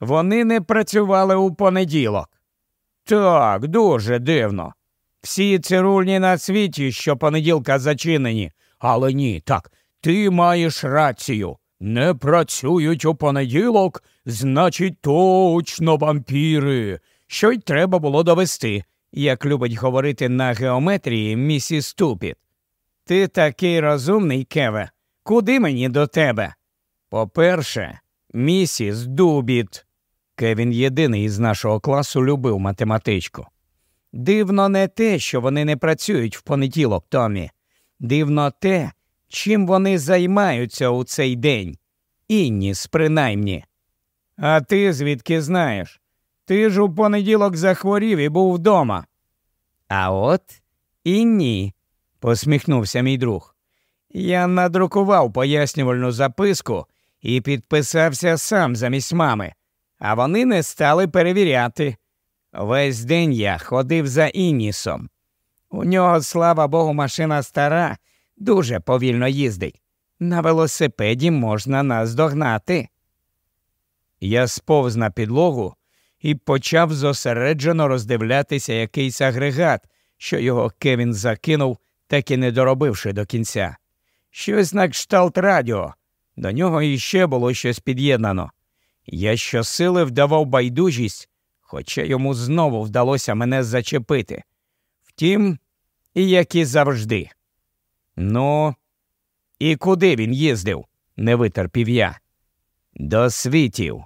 Вони не працювали у понеділок. Так, дуже дивно. Всі цирульні на світі щопонеділка зачинені. Але ні, так, ти маєш рацію. Не працюють у понеділок, значить, точно вампіри. Що й треба було довести, як любить говорити на геометрії місіс Тупіт. Ти такий розумний, Кеве. Куди мені до тебе? По-перше, місіс Дубіт. Кевін єдиний із нашого класу любив математичку. Дивно не те, що вони не працюють в понеділок, Томі. Дивно те, чим вони займаються у цей день. Інніс, принаймні. А ти звідки знаєш? Ти ж у понеділок захворів і був вдома. А от і ні, посміхнувся мій друг. Я надрукував пояснювальну записку і підписався сам замість мами, а вони не стали перевіряти. Весь день я ходив за Іннісом. У нього, слава Богу, машина стара, дуже повільно їздить. На велосипеді можна нас догнати. Я сповз на підлогу і почав зосереджено роздивлятися якийсь агрегат, що його Кевін закинув, так і не доробивши до кінця. Щось на кшталт радіо. До нього іще було щось під'єднано. Я щосили вдавав байдужість, хоча йому знову вдалося мене зачепити. Втім, і як і завжди. Ну, і куди він їздив? не витерпів я. До світів.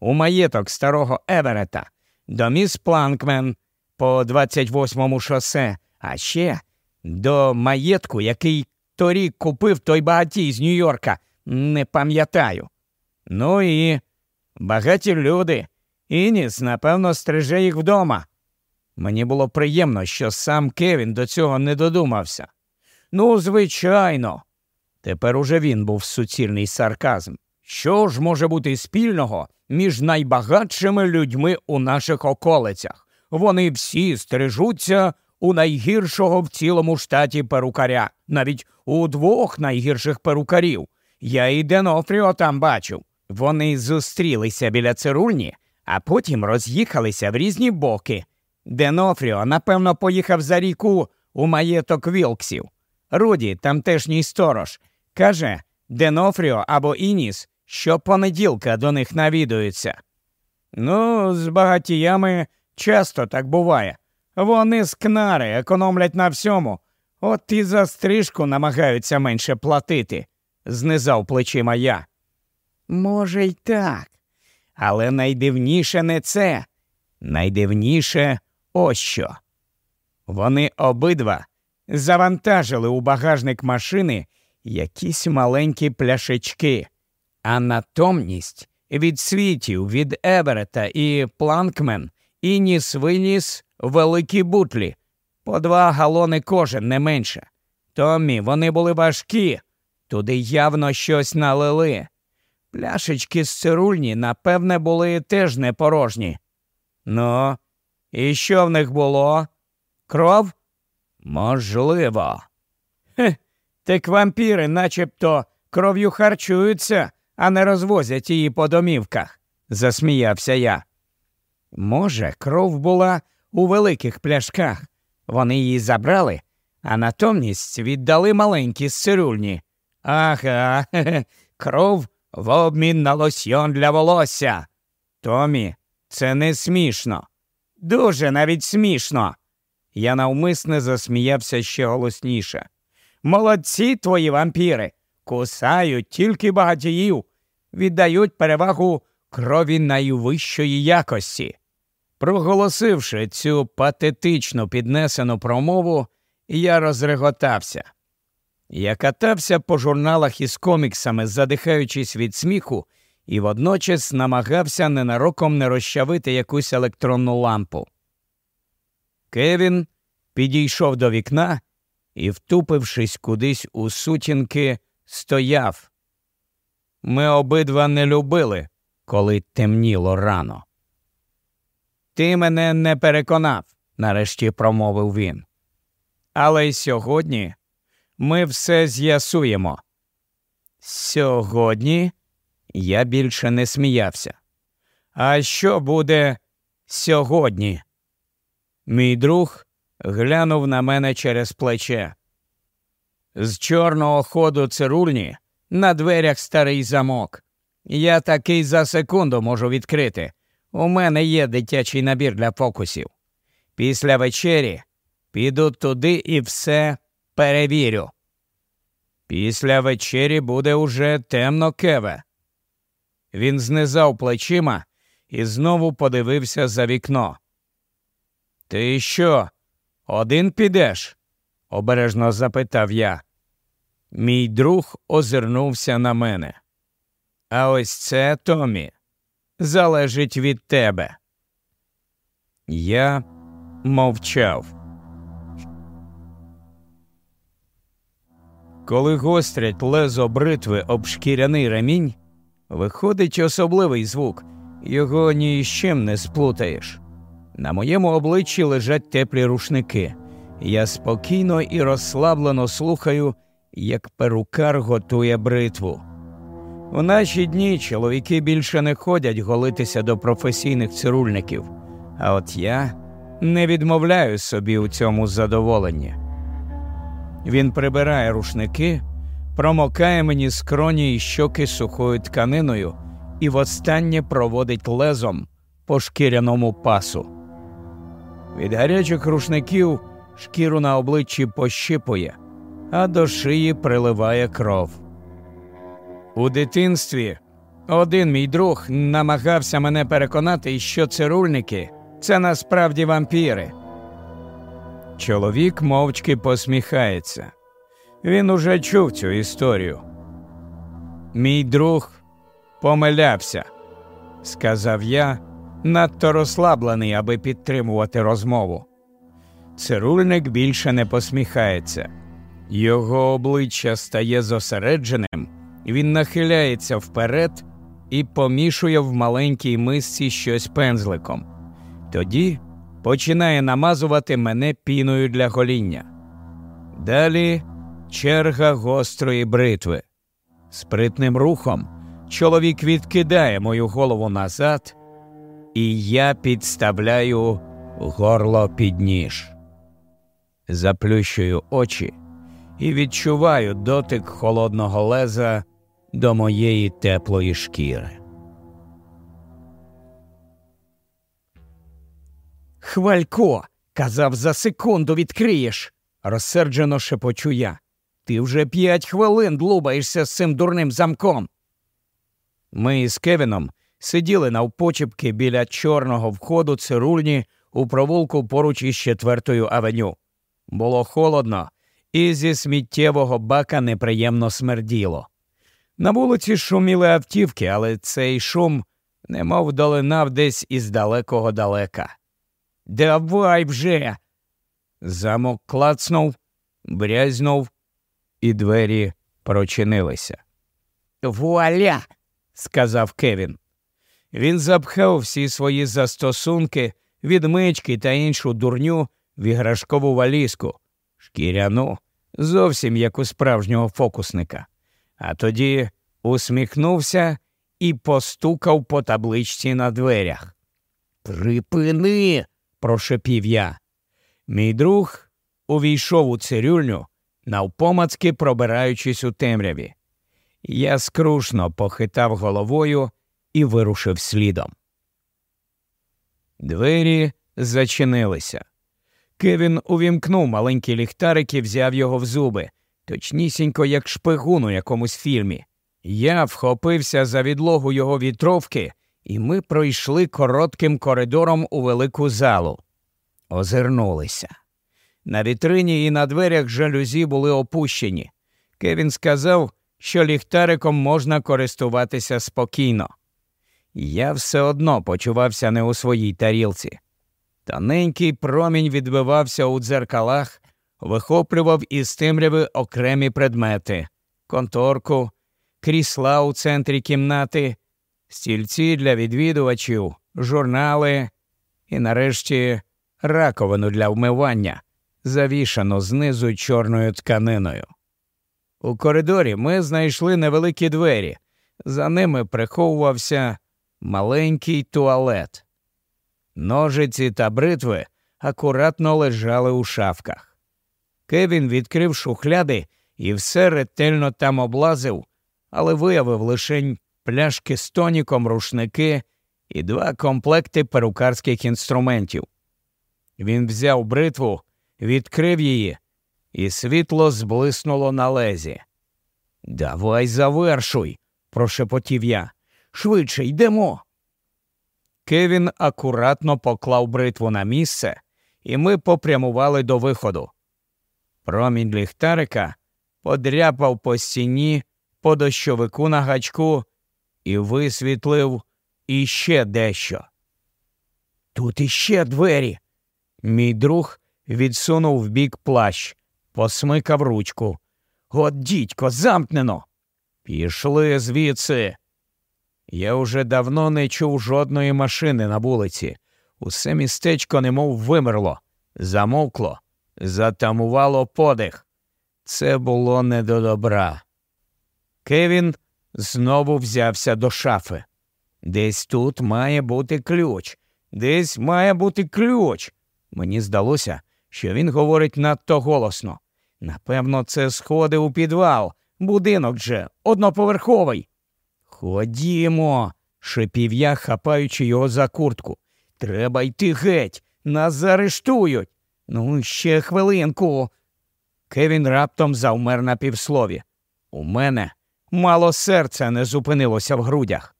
У маєток старого Еверета, до міс Планкмен по 28-му шосе, а ще до маєтку, який торік купив той багатій з Нью-Йорка, не пам'ятаю. Ну і багаті люди. Ініс, напевно, стриже їх вдома. Мені було приємно, що сам Кевін до цього не додумався. Ну, звичайно. Тепер уже він був суцільний сарказм. Що ж може бути спільного між найбагатшими людьми у наших околицях? Вони всі стрижуться у найгіршого в цілому штаті перукаря, навіть у двох найгірших перукарів. Я і Денофріо там бачив. Вони зустрілися біля цирульні, а потім роз'їхалися в різні боки. Денофріо, напевно, поїхав за ріку у маєток Вілксів. Руді, тамтешній сторож, каже Денофріо або Ініс, що понеділка до них навідуються. Ну, з багатіями часто так буває. Вони скнари, економлять на всьому, от і за стрижку намагаються менше платити, знизав плечима я. Може, й так. Але найдивніше не це. Найдивніше ось що. Вони обидва завантажили у багажник машини якісь маленькі пляшечки, а натомність від світів, від Еверета і Планкмен і ніс виніс великі бутлі, по два галони кожен не менше. Томі вони були важкі, туди явно щось налили. Пляшечки з цирульні, напевне, були теж не порожні. Ну, і що в них було? Кров? Можливо. Хе, так вампіри начебто кров'ю харчуються, а не розвозять її по домівках, засміявся я. Може, кров була у великих пляшках. Вони її забрали, а натомість віддали маленькі з цирульні. Ага, хе -хе, кров в обмін на лосьйон для волосся. Томі, це не смішно. Дуже навіть смішно. Я навмисне засміявся ще голосніше. Молодці твої вампіри. Кусають тільки багатіїв, віддають перевагу крові найвищої якості. Проголосивши цю патетично піднесену промову, я розреготався. Я катався по журналах із коміксами, задихаючись від сміху, і водночас намагався ненароком не розчавити якусь електронну лампу. Кевін підійшов до вікна і, втупившись кудись у сутінки, стояв. Ми обидва не любили, коли темніло рано. Ти мене не переконав, нарешті промовив він. Але й сьогодні ми все з'ясуємо. Сьогодні я більше не сміявся. А що буде сьогодні? Мій друг глянув на мене через плече. З чорного ходу цирульні на дверях старий замок. Я такий за секунду можу відкрити. У мене є дитячий набір для фокусів. Після вечері піду туди і все перевірю. Після вечері буде уже темно кеве. Він знизав плечима і знову подивився за вікно. Ти що, один підеш? обережно запитав я. Мій друг озирнувся на мене. А ось це, Томі, залежить від тебе. Я мовчав. Коли гострять лезо бритви об шкіряний ремінь, виходить особливий звук, його ні з чим не сплутаєш. На моєму обличчі лежать теплі рушники. Я спокійно і розслаблено слухаю, як перукар готує бритву. У наші дні чоловіки більше не ходять голитися до професійних цирульників, а от я не відмовляю собі у цьому задоволенні. Він прибирає рушники, промокає мені скроні і щоки сухою тканиною і востаннє проводить лезом по шкіряному пасу. Від гарячих рушників шкіру на обличчі пощипує, а до шиї приливає кров. У дитинстві один мій друг намагався мене переконати, що цирульники це насправді вампіри. Чоловік мовчки посміхається. Він уже чув цю історію. Мій друг помилявся, сказав я, надто розслаблений, аби підтримувати розмову. Цирульник більше не посміхається. Його обличчя стає зосередженим, він нахиляється вперед і помішує в маленькій мисці щось пензликом. Тоді починає намазувати мене піною для гоління. Далі черга гострої бритви. Спритним рухом чоловік відкидає мою голову назад, і я підставляю горло під ніж. Заплющую очі і відчуваю дотик холодного леза до моєї теплої шкіри. Хвалько, казав, за секунду відкриєш, розсерджено шепочу я. Ти вже п'ять хвилин длубаєшся з цим дурним замком. Ми із Кевіном сиділи навпочепки біля чорного входу цирульні у провулку поруч із четвертою авеню. Було холодно, і зі сміттєвого бака неприємно смерділо. На вулиці шуміли автівки, але цей шум немов долинав десь із далекого далека. Давай вже. Замок клацнув, брязнув, і двері прочинилися. Вуаля, сказав Кевін. Він запхав всі свої застосунки, відмички та іншу дурню в іграшкову валізку, шкіряну, зовсім як у справжнього фокусника. А тоді усміхнувся і постукав по табличці на дверях. Припини, прошепів я. Мій друг увійшов у цирюльню, навпомацки пробираючись у темряві. Я скрушно похитав головою і вирушив слідом. Двері зачинилися. Кевін увімкнув маленький ліхтарик і взяв його в зуби, точнісінько, як шпигун у якомусь фільмі. Я вхопився за відлогу його вітровки, і ми пройшли коротким коридором у велику залу. Озирнулися. На вітрині і на дверях жалюзі були опущені. Кевін сказав, що ліхтариком можна користуватися спокійно. Я все одно почувався не у своїй тарілці. Тоненький промінь відбивався у дзеркалах, вихоплював із темряви окремі предмети конторку, крісла у центрі кімнати, стільці для відвідувачів, журнали і, нарешті, раковину для вмивання, завішану знизу чорною тканиною. У коридорі ми знайшли невеликі двері, за ними приховувався маленький туалет. Ножиці та бритви акуратно лежали у шафках. Кевін відкрив шухляди і все ретельно там облазив, але виявив лише пляшки з тоніком, рушники і два комплекти перукарських інструментів. Він взяв бритву, відкрив її, і світло зблиснуло на лезі. Давай завершуй, прошепотів я. Швидше йдемо. Кевін акуратно поклав бритву на місце, і ми попрямували до виходу. Промінь ліхтарика подряпав по стіні, по дощовику на гачку і висвітлив іще дещо. Тут іще двері. Мій друг відсунув в бік плащ, посмикав ручку. От, дідько, замкнено. Пішли звідси. Я уже давно не чув жодної машини на вулиці. Усе містечко немов вимерло, замовкло, затамувало подих. Це було не до добра. Кевін знову взявся до шафи. Десь тут має бути ключ, десь має бути ключ. Мені здалося, що він говорить надто голосно. Напевно, це сходи у підвал, будинок же, одноповерховий. Ходімо, шепів я, хапаючи його за куртку. Треба йти геть, нас заарештують. Ну, ще хвилинку. Кевін раптом завмер на півслові. У мене мало серця не зупинилося в грудях.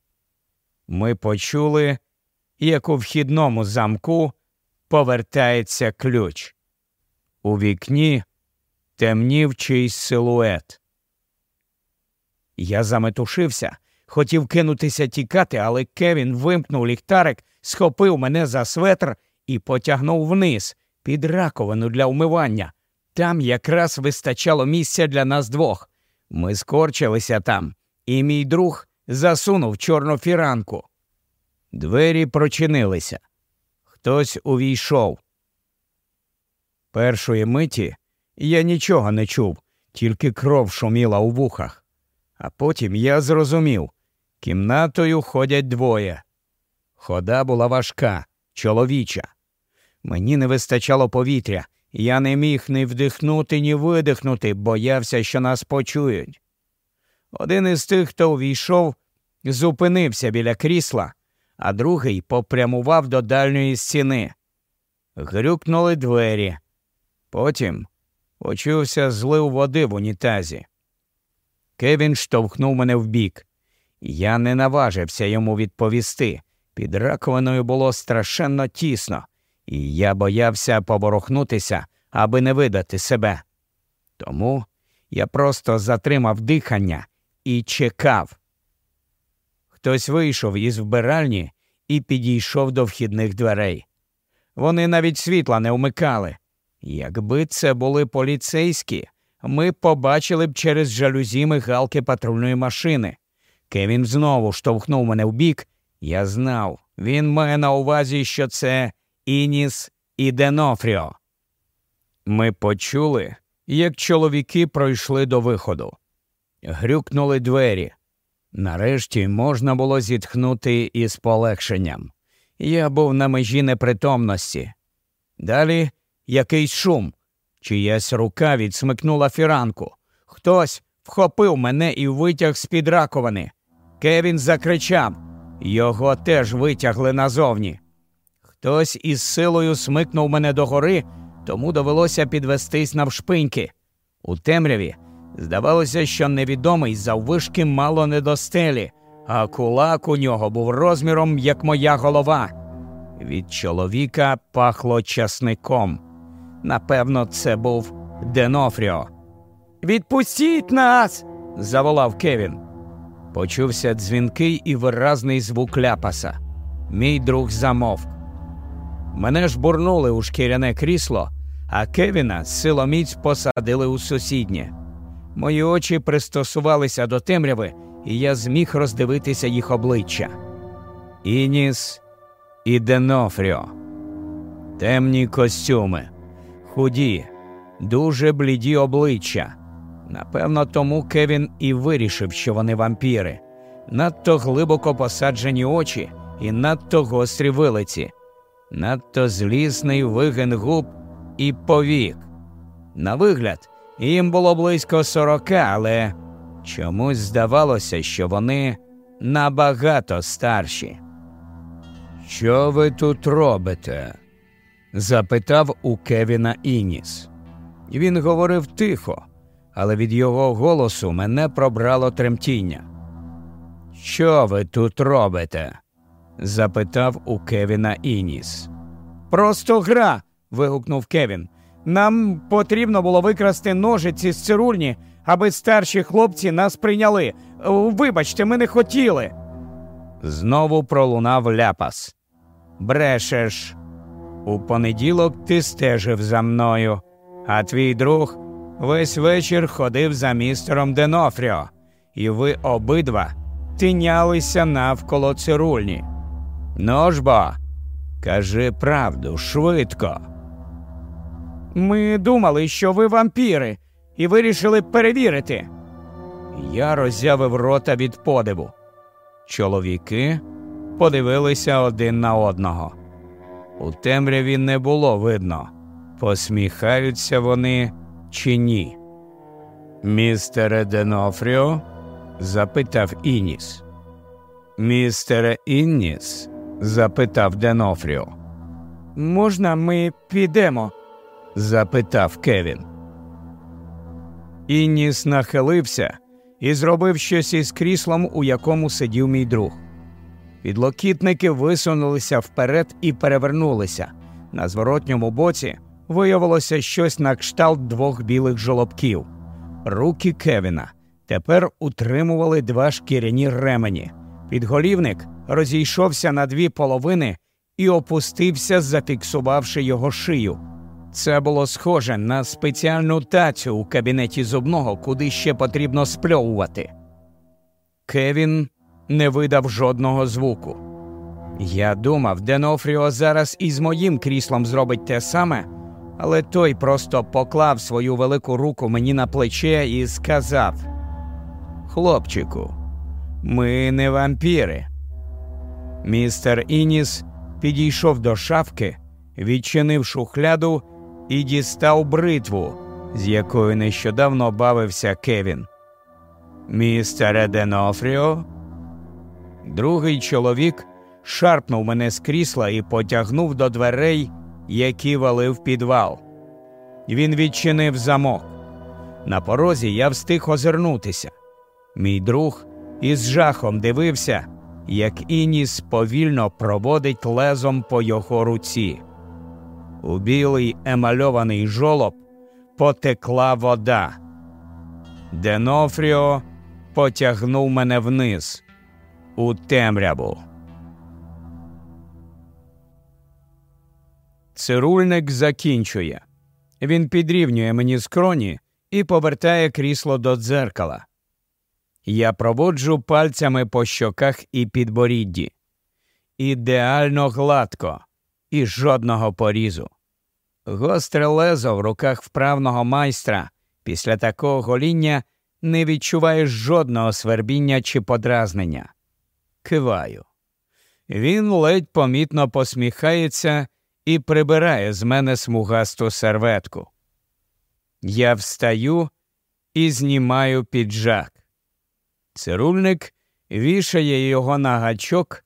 Ми почули, як у вхідному замку повертається ключ. У вікні темнів чийсь силует. Я заметушився, хотів кинутися тікати, але Кевін вимкнув ліхтарик, схопив мене за светр і потягнув вниз під раковину для вмивання. Там якраз вистачало місця для нас двох. Ми скорчилися там, і мій друг засунув чорну фіранку. Двері прочинилися. Хтось увійшов. Першої миті я нічого не чув, тільки кров шуміла у вухах. А потім я зрозумів кімнатою ходять двоє. Хода була важка, чоловіча. Мені не вистачало повітря, я не міг ні вдихнути, ні видихнути, боявся, що нас почують. Один із тих, хто увійшов, зупинився біля крісла, а другий попрямував до дальньої стіни. Грюкнули двері. Потім почувся злив води в унітазі. Кевін штовхнув мене вбік. Я не наважився йому відповісти. Під раковиною було страшенно тісно, і я боявся поворухнутися, аби не видати себе. Тому я просто затримав дихання і чекав. Хтось вийшов із вбиральні і підійшов до вхідних дверей. Вони навіть світла не вмикали. Якби це були поліцейські, ми побачили б через жалюзі мигалки патрульної машини. Кевін знову штовхнув мене в бік. Я знав, він має на увазі, що це Ініс і Денофріо. Ми почули, як чоловіки пройшли до виходу. Грюкнули двері. Нарешті можна було зітхнути із полегшенням. Я був на межі непритомності. Далі якийсь шум, чиясь рука відсмикнула фіранку. Хтось вхопив мене і витяг з під раковини. Кевін закричав. Його теж витягли назовні. Хтось із силою смикнув мене догори, тому довелося підвестись навшпиньки. У темряві здавалося, що невідомий заввишки мало не до стелі, а кулак у нього був розміром, як моя голова. Від чоловіка пахло часником. Напевно, це був Денофріо. Відпустіть нас! заволав Кевін. Почувся дзвінкий і виразний звук ляпаса. Мій друг замовк. Мене ж бурнули у шкіряне крісло, а Кевіна силоміць посадили у сусіднє. Мої очі пристосувалися до темряви, і я зміг роздивитися їх обличчя. Ініс і Денофріо. Темні костюми, худі, дуже бліді обличчя. Напевно, тому Кевін і вирішив, що вони вампіри. надто глибоко посаджені очі і надто гострі вилиці, надто злісний вигин губ і повік. На вигляд, їм було близько сорока, але чомусь здавалося, що вони набагато старші. Що ви тут робите? запитав у Кевіна Ініс. Він говорив тихо, але від його голосу мене пробрало тремтіння. Що ви тут робите? Запитав у Кевіна Ініс. Просто гра. вигукнув Кевін. Нам потрібно було викрасти ножиці з цирульні, аби старші хлопці нас прийняли. Вибачте, ми не хотіли. Знову пролунав ляпас. Брешеш. У понеділок ти стежив за мною, а твій друг весь вечір ходив за містером Денофріо, і ви обидва тинялися навколо цирульні. Ну ж бо, кажи правду швидко. Ми думали, що ви вампіри, і вирішили перевірити. Я роззявив рота від подиву. Чоловіки подивилися один на одного. У темряві не було видно, посміхаються вони чи ні. Містере Денофріо? запитав Ініс. Містере Інніс? Запитав Денофріо. Можна ми підемо? запитав Кевін. Інніс нахилився і зробив щось із кріслом, у якому сидів мій друг. Підлокітники висунулися вперед і перевернулися. На зворотньому боці виявилося щось на кшталт двох білих жолобків. Руки Кевіна тепер утримували два шкіряні ремені. Підголівник розійшовся на дві половини і опустився, зафіксувавши його шию. Це було схоже на спеціальну тацю у кабінеті зубного, куди ще потрібно спльовувати. Кевін не видав жодного звуку. Я думав, Денофріо зараз із моїм кріслом зробить те саме, але той просто поклав свою велику руку мені на плече і сказав: Хлопчику, ми не вампіри. Містер Ініс підійшов до шафки, відчинив шухляду і дістав бритву, з якою нещодавно бавився Кевін. Містере Денофріо. Другий чоловік шарпнув мене з крісла і потягнув до дверей, які вели в підвал. Він відчинив замок. На порозі я встиг озирнутися. Мій друг із жахом дивився, як Ініс повільно проводить лезом по його руці. У білий емальований жолоб потекла вода. Денофріо потягнув мене вниз у темряву. Цирульник закінчує. Він підрівнює мені скроні і повертає крісло до дзеркала. Я проводжу пальцями по щоках і підборідді. Ідеально гладко і жодного порізу. Гостре лезо в руках вправного майстра після такого гоління не відчуваєш жодного свербіння чи подразнення. Киваю. Він ледь помітно посміхається і прибирає з мене смугасту серветку. Я встаю і знімаю піджак. Цирульник вішає його на гачок,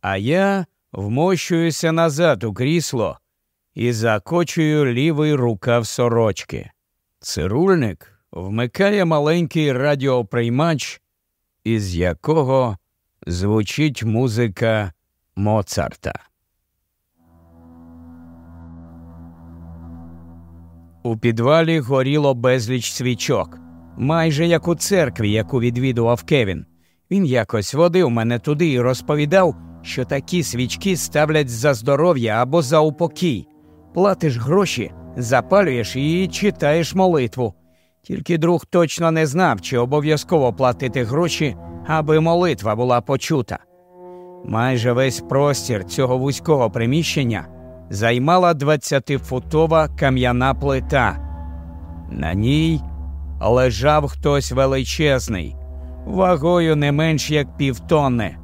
а я вмощуюся назад у крісло і закочую лівий рукав сорочки. Цирульник вмикає маленький радіоприймач, із якого звучить музика Моцарта. У підвалі горіло безліч свічок, майже як у церкві, яку відвідував Кевін. Він якось водив мене туди і розповідав, що такі свічки ставлять за здоров'я або за упокій. Платиш гроші, запалюєш і читаєш молитву. Тільки друг точно не знав, чи обов'язково платити гроші, аби молитва була почута. Майже весь простір цього вузького приміщення займала 20-футова кам'яна плита. На ній лежав хтось величезний, вагою не менш як півтонни.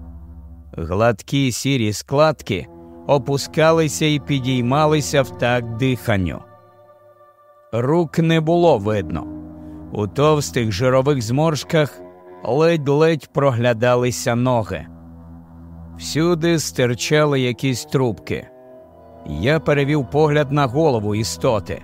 Гладкі сірі складки опускалися і підіймалися в так диханню. Рук не було видно. У товстих жирових зморшках ледь-ледь проглядалися ноги. Всюди стирчали якісь трубки. Я перевів погляд на голову істоти.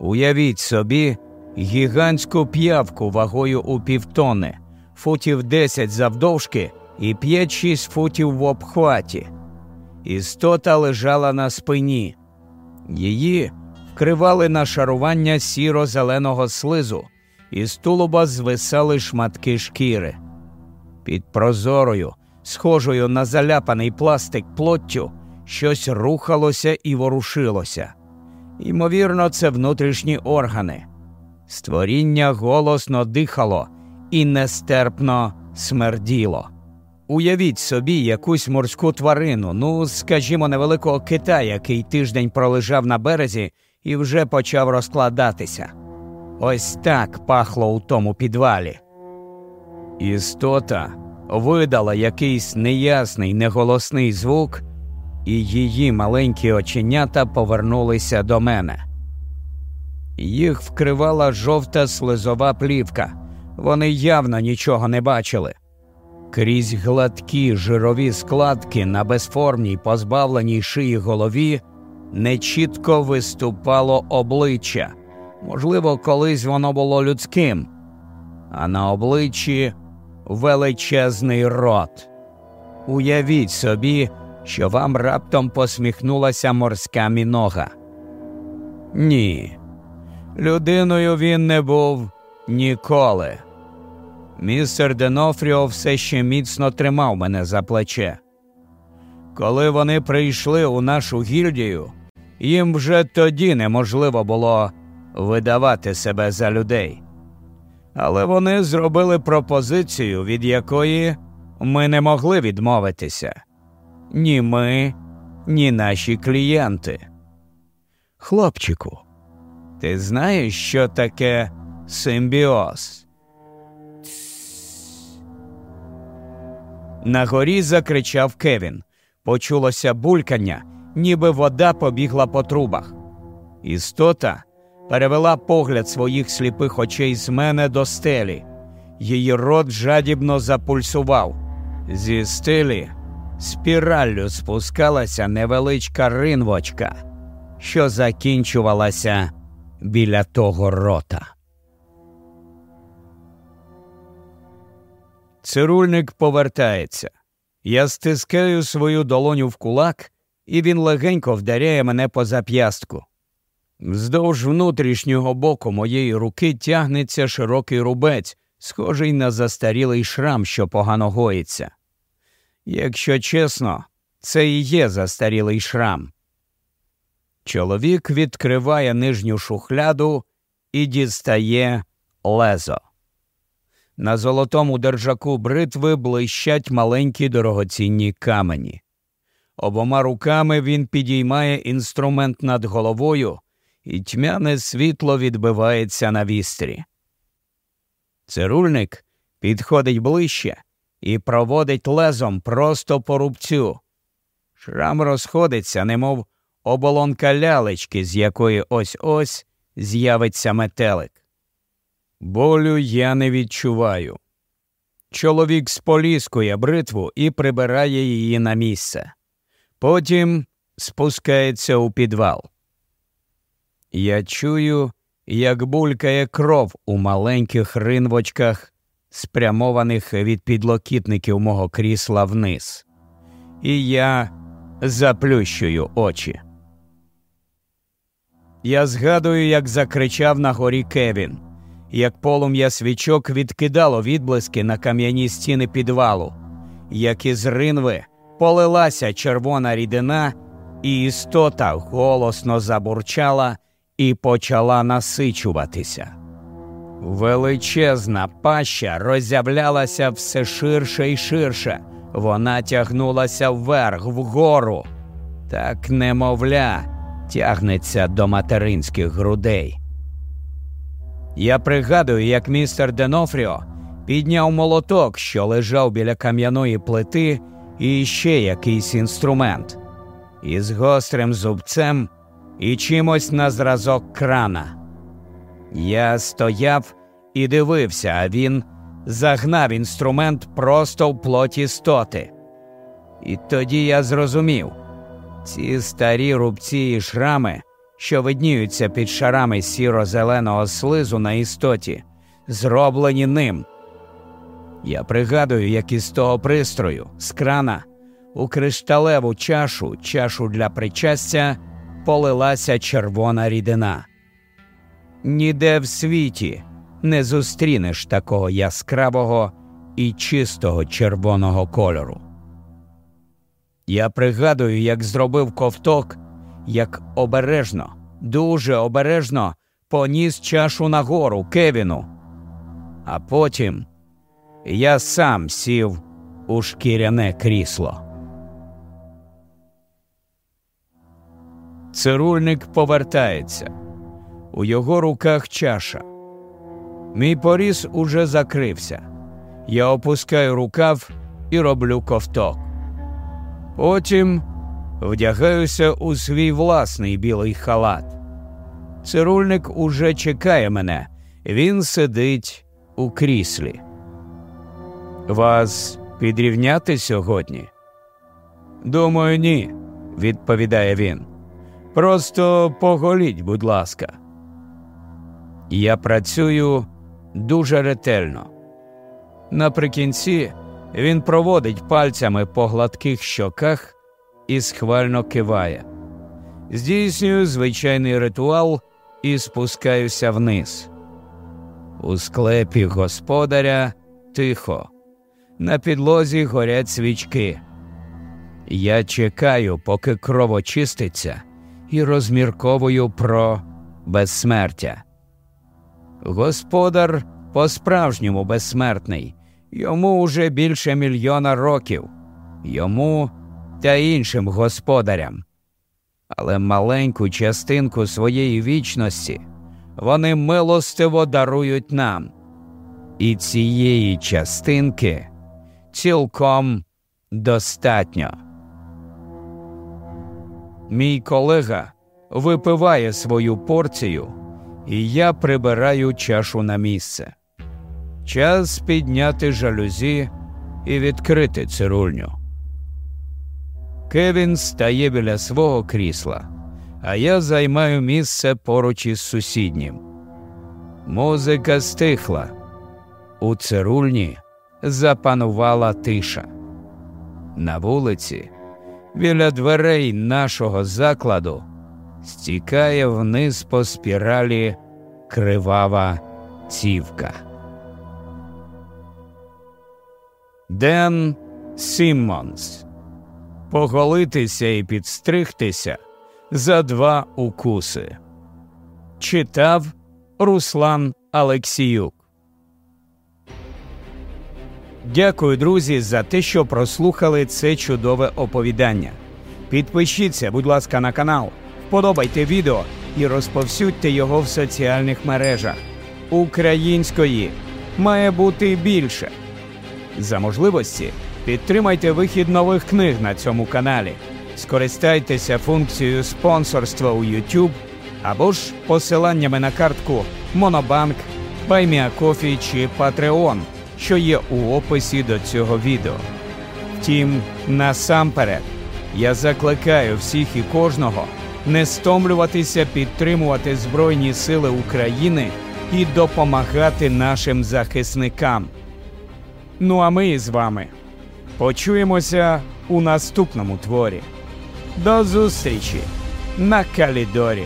Уявіть собі гігантську п'явку вагою у півтони, футів 10 завдовжки і 5-6 футів в обхваті. Істота лежала на спині. Її вкривали на шарування сіро-зеленого слизу, і з тулуба звисали шматки шкіри. Під прозорою, схожою на заляпаний пластик плоттю, щось рухалося і ворушилося. Ймовірно, це внутрішні органи. Створіння голосно дихало і нестерпно смерділо. Уявіть собі якусь морську тварину, ну, скажімо, невеликого кита, який тиждень пролежав на березі і вже почав розкладатися. Ось так пахло у тому підвалі. Істота видала якийсь неясний, неголосний звук, і її маленькі оченята повернулися до мене. Їх вкривала жовта слизова плівка. Вони явно нічого не бачили. Крізь гладкі жирові складки на безформній, позбавленій шиї голові нечітко виступало обличчя. Можливо, колись воно було людським, а на обличчі величезний рот. Уявіть собі, що вам раптом посміхнулася морська мінога. Ні, людиною він не був ніколи. Містер Денофріо все ще міцно тримав мене за плече. Коли вони прийшли у нашу гільдію, їм вже тоді неможливо було видавати себе за людей. Але вони зробили пропозицію, від якої ми не могли відмовитися ні ми, ні наші клієнти. Хлопчику, ти знаєш, що таке симбіоз? На горі закричав Кевін. Почулося булькання, ніби вода побігла по трубах. Істота перевела погляд своїх сліпих очей з мене до стелі. Її рот жадібно запульсував. Зі стелі спіраллю спускалася невеличка ринвочка, що закінчувалася біля того рота. Цирульник повертається. Я стискаю свою долоню в кулак, і він легенько вдаряє мене по зап'ястку. Вздовж внутрішнього боку моєї руки тягнеться широкий рубець, схожий на застарілий шрам, що погано гоїться. Якщо чесно, це і є застарілий шрам. Чоловік відкриває нижню шухляду і дістає лезо. На золотому держаку бритви блищать маленькі дорогоцінні камені. Обома руками він підіймає інструмент над головою, і тьмяне світло відбивається на вістрі. Цирульник підходить ближче і проводить лезом просто по рубцю. Шрам розходиться, немов оболонка лялечки, з якої ось ось з'явиться метелик. Болю я не відчуваю. Чоловік споліскує бритву і прибирає її на місце. Потім спускається у підвал. Я чую, як булькає кров у маленьких ринвочках, спрямованих від підлокітників мого крісла вниз. І я заплющую очі. Я згадую, як закричав на горі Кевін як полум'я свічок відкидало відблиски на кам'яні стіни підвалу, як із ринви полилася червона рідина, і істота голосно забурчала і почала насичуватися. Величезна паща роззявлялася все ширше і ширше, вона тягнулася вверх, вгору, так немовля тягнеться до материнських грудей. Я пригадую, як містер Денофріо підняв молоток, що лежав біля кам'яної плити, і ще якийсь інструмент із гострим зубцем і чимось на зразок крана. Я стояв і дивився, а він загнав інструмент просто в плоті істоти. І тоді я зрозумів ці старі рубці і шрами, що видніються під шарами сіро-зеленого слизу на істоті, зроблені ним. Я пригадую, як із того пристрою, з крана, у кришталеву чашу, чашу для причастя, полилася червона рідина. Ніде в світі не зустрінеш такого яскравого і чистого червоного кольору. Я пригадую, як зробив ковток, як обережно, дуже обережно поніс чашу нагору Кевіну, а потім я сам сів у шкіряне крісло. Цирульник повертається. У його руках чаша. Мій поріз уже закрився. Я опускаю рукав і роблю ковток. Потім вдягаюся у свій власний білий халат. Цирульник уже чекає мене. Він сидить у кріслі. Вас підрівняти сьогодні? Думаю, ні, відповідає він. Просто поголіть, будь ласка. Я працюю дуже ретельно. Наприкінці він проводить пальцями по гладких щоках і схвально киває. Здійснюю звичайний ритуал і спускаюся вниз. У склепі господаря тихо, на підлозі горять свічки. Я чекаю, поки кров очиститься, і розмірковую про безсмертя. Господар по справжньому безсмертний, йому уже більше мільйона років, йому та іншим господарям. Але маленьку частинку своєї вічності вони милостиво дарують нам, і цієї частинки цілком достатньо. Мій колега випиває свою порцію, і я прибираю чашу на місце. Час підняти жалюзі і відкрити цирульню. Кевін стає біля свого крісла, а я займаю місце поруч із сусіднім. Музика стихла. У цирульні запанувала тиша. На вулиці, біля дверей нашого закладу, стікає вниз по спіралі кривава цівка. Ден Сіммонс. Поголитися і підстригтися за два укуси. Читав Руслан Алексіюк. Дякую, друзі, за те, що прослухали це чудове оповідання. Підпишіться, будь ласка, на канал, вподобайте відео і розповсюдьте його в соціальних мережах. Української має бути більше. За можливості підтримайте вихід нових книг на цьому каналі. Скористайтеся функцією спонсорства у YouTube або ж посиланнями на картку Монобанк, Buy Me a Coffee чи Patreon – що є у описі до цього відео. Втім, насамперед, я закликаю всіх і кожного не стомлюватися підтримувати Збройні Сили України і допомагати нашим захисникам. Ну а ми з вами почуємося у наступному творі. До зустрічі на Калідорі!